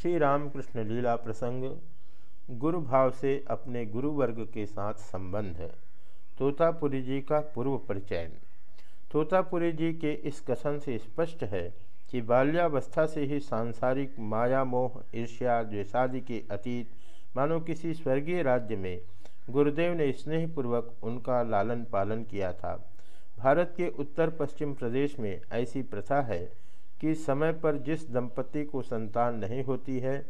श्री रामकृष्ण लीला प्रसंग गुरु भाव से अपने गुरु वर्ग के साथ संबंध तोतापुरी जी का पूर्व परिचय। तोतापुरी जी के इस कथन से स्पष्ट है कि बाल्यावस्था से ही सांसारिक माया, मोह, ईर्ष्या, द्वेषादि के अतीत, मानो किसी स्वर्गीय राज्य में गुरुदेव ने स्नेहपूर्वक उनका लालन पालन किया था। भारत के उत्तर पश्चिम प्रदेश में ऐसी प्रथा है कि समय पर जिस दंपति को संतान नहीं होती है,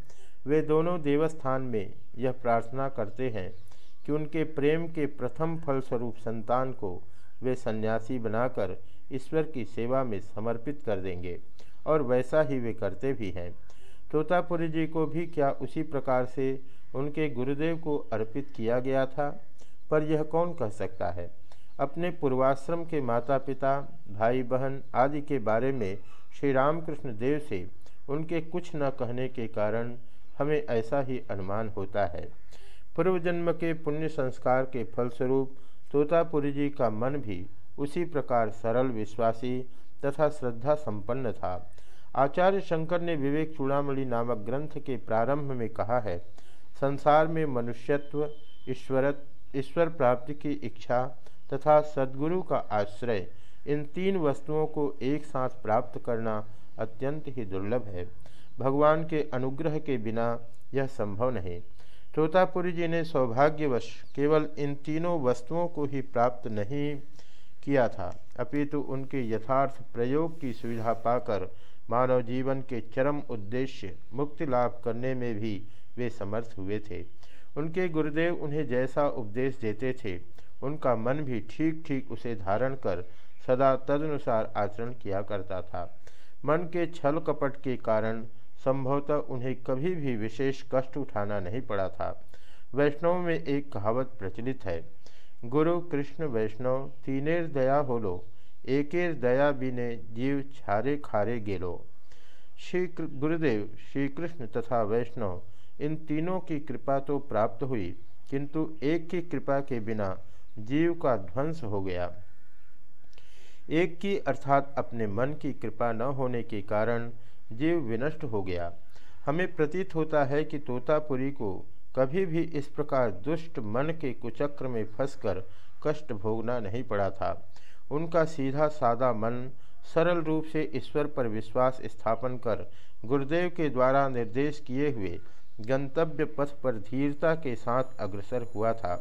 वे दोनों देवस्थान में यह प्रार्थना करते हैं कि उनके प्रेम के प्रथम फलस्वरूप संतान को वे सन्यासी बनाकर ईश्वर की सेवा में समर्पित कर देंगे, और वैसा ही वे करते भी हैं। तोतापुरी जी को भी क्या उसी प्रकार से उनके गुरुदेव को अर्पित किया गया था? पर यह कौन कह सकता है? अपने पूर्वाश्रम के माता पिता भाई बहन आदि के बारे में श्री रामकृष्ण देव से उनके कुछ न कहने के कारण हमें ऐसा ही अनुमान होता है। पूर्व जन्म के पुण्य संस्कार के फलस्वरूप तोतापुरी जी का मन भी उसी प्रकार सरल, विश्वासी तथा श्रद्धा संपन्न था। आचार्य शंकर ने विवेक चूड़ामणि नामक ग्रंथ के प्रारंभ में कहा है, संसार में मनुष्यत्व, ईश्वरत, ईश्वर प्राप्ति की इच्छा तथा सद्गुरु का आश्रय इन तीन वस्तुओं को एक साथ प्राप्त करना अत्यंत ही दुर्लभ है। भगवान के अनुग्रह के बिना यह संभव नहीं। तोतापुरी जी ने सौभाग्यवश केवल इन तीनों वस्तुओं को ही प्राप्त नहीं किया था, अपितु उनके यथार्थ प्रयोग की सुविधा पाकर मानव जीवन के चरम उद्देश्य मुक्ति लाभ करने में भी वे समर्थ हुए थे। उनके गुरुदेव उन्हें जैसा उपदेश देते थे, उनका मन भी ठीक ठीक उसे धारण कर सदा तदनुसार आचरण किया करता था। मन के छल कपट के कारण संभवतः उन्हें कभी भी विशेष कष्ट उठाना नहीं पड़ा था। वैष्णव में एक कहावत प्रचलित है, गुरु कृष्ण वैष्णव, तीनेर दया होलो, एकेर दया बिने जीव छारे खारे गेलो। श्री गुरुदेव, श्री कृष्ण तथा वैष्णव, इन तीनों की कृपा तो प्राप्त हुई, किंतु एक की कृपा के बिना जीव का ध्वंस हो गया। एक की अर्थात अपने मन की कृपा न होने के कारण जीव विनष्ट हो गया। हमें प्रतीत होता है कि तोतापुरी को कभी भी इस प्रकार दुष्ट मन के कुचक्र में फंसकर कष्ट भोगना नहीं पड़ा था। उनका सीधा सादा मन सरल रूप से ईश्वर पर विश्वास स्थापन कर गुरुदेव के द्वारा निर्देश किए हुए गंतव्य पथ पर धीरता के साथ अग्रसर हुआ था।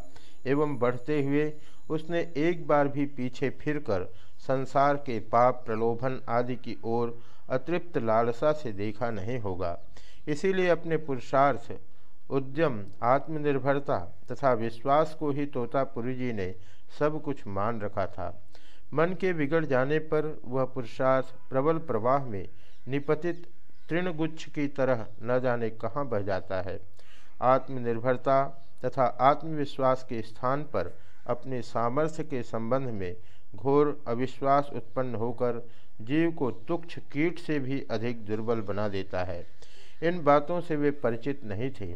एवं बढ़ते हुए उसने एक बार भी पीछे फिरकर संसार के पाप, प्रलोभन आदि की ओर अतृप्त लालसा से देखा नहीं होगा। इसीलिए अपने पुरुषार्थ, उद्यम, आत्मनिर्भरता तथा विश्वास को ही तोतापुरी जी ने सब कुछ मान रखा था। मन के बिगड़ जाने पर वह पुरुषार्थ प्रबल प्रवाह में निपतित तृणगुच्छ की तरह न जाने कहाँ बह जाता है। आत्मनिर्भरता तथा आत्मविश्वास के स्थान पर अपने सामर्थ्य के संबंध में घोर अविश्वास उत्पन्न होकर जीव को तुक्ष कीट से भी अधिक दुर्बल बना देता है। इन बातों से वे परिचित नहीं थे।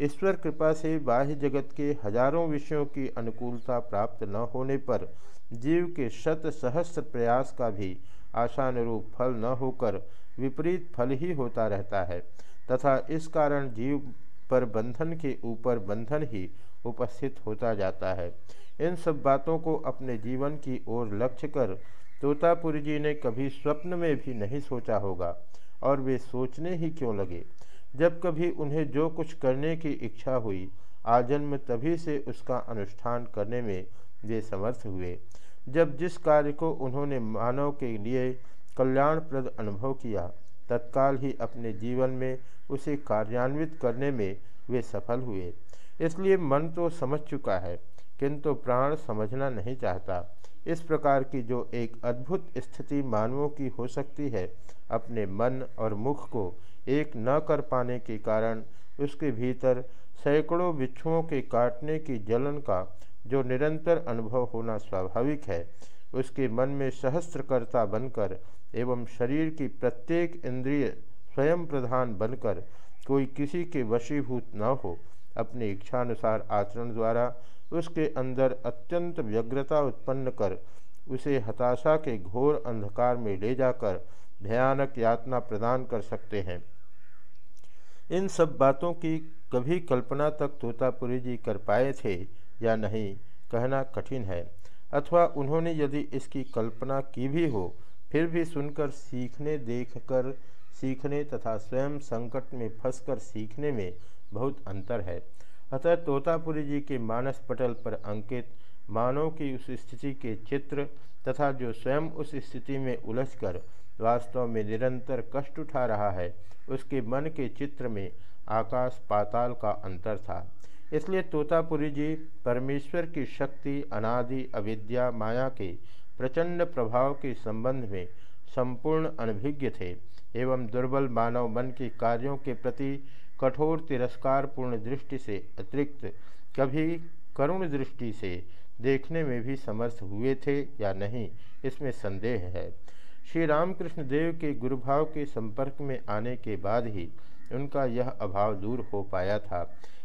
ईश्वर कृपा से बाह्य जगत के हज़ारों विषयों की अनुकूलता प्राप्त न होने पर जीव के शत सहस्त्र प्रयास का भी आशानुरूप फल न होकर विपरीत फल ही होता रहता है। तथा इस कारण जीव पर बंधन के ऊपर बंधन ही उपस्थित होता जाता है। इन सब बातों को अपने जीवन की ओर लक्ष्य कर तोतापुरी जी ने कभी स्वप्न में भी नहीं सोचा होगा, और वे सोचने ही क्यों लगे? जब कभी उन्हें जो कुछ करने की इच्छा हुई, आजन्म तभी से उसका अनुष्ठान करने में वे समर्थ हुए। जब जिस कार्य को उन्होंने मानव के लिए कल्याणप्रद अनुभव किया तत्काल ही अपने जीवन में उसे कार्यान्वित करने में वे सफल हुए। इसलिए मन तो समझ चुका है, किंतु प्राण समझना नहीं चाहता। इस प्रकार की जो एक अद्भुत स्थिति मानवों की हो सकती है, अपने मन और मुख को एक न कर पाने के कारण, उसके भीतर सैकड़ों बिच्छुओं के काटने की जलन का जो निरंतर अनुभव होना स्वाभाविक है, उसके मन में सहस्त्रकर्ता बनकर एवं शरीर की प्रत्येक इंद्रिय स्वयं प्रधान बनकर कोई किसी के वशीभूत न हो, अपनी इच्छानुसार आचरण द्वारा उसके अंदर अत्यंत व्यग्रता उत्पन्न कर उसे हताशा के घोर अंधकार में ले जाकर भयानक यातना प्रदान कर सकते हैं। इन सब बातों की कभी कल्पना तक तोतापुरी जी कर पाए थे या नहीं, कहना कठिन है। अथवा उन्होंने यदि इसकी कल्पना की भी हो फिर भी सुनकर सीखने देखकर, सीखने तथा स्वयं संकट में फंसकर सीखने में बहुत अंतर है। अतः तोतापुरी जी के मानस पटल पर अंकित, मानव की उस स्थिति के चित्र तथा जो स्वयं उस स्थिति में उलझकर वास्तव में निरंतर कष्ट उठा रहा है, उसके मन के चित्र में आकाश पाताल का अंतर था। इसलिए तोतापुरी जी परमेश्वर की शक्ति, अनादि, अविद्या, माया के प्रचंड प्रभाव के संबंध में संपूर्ण अनभिज्ञ थे एवं दुर्बल मानव मन के कार्यों के प्रति कठोर तिरस्कारपूर्ण दृष्टि से अतिरिक्त कभी करुण दृष्टि से देखने में भी समर्थ हुए थे या नहीं, इसमें संदेह है। श्री रामकृष्ण देव के गुरुभाव के संपर्क में आने के बाद ही उनका यह अभाव दूर हो पाया था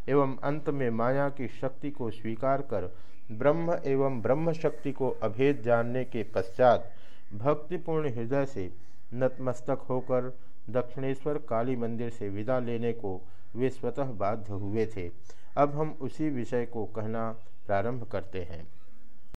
एवं अंत में माया की शक्ति को स्वीकार कर ब्रह्म एवं ब्रह्म शक्ति को अभेद जानने के पश्चात भक्तिपूर्ण हृदय से नतमस्तक होकर दक्षिणेश्वर काली मंदिर से विदा लेने को वे स्वतः बाध्य हुए थे। अब हम उसी विषय को कहना प्रारंभ करते हैं।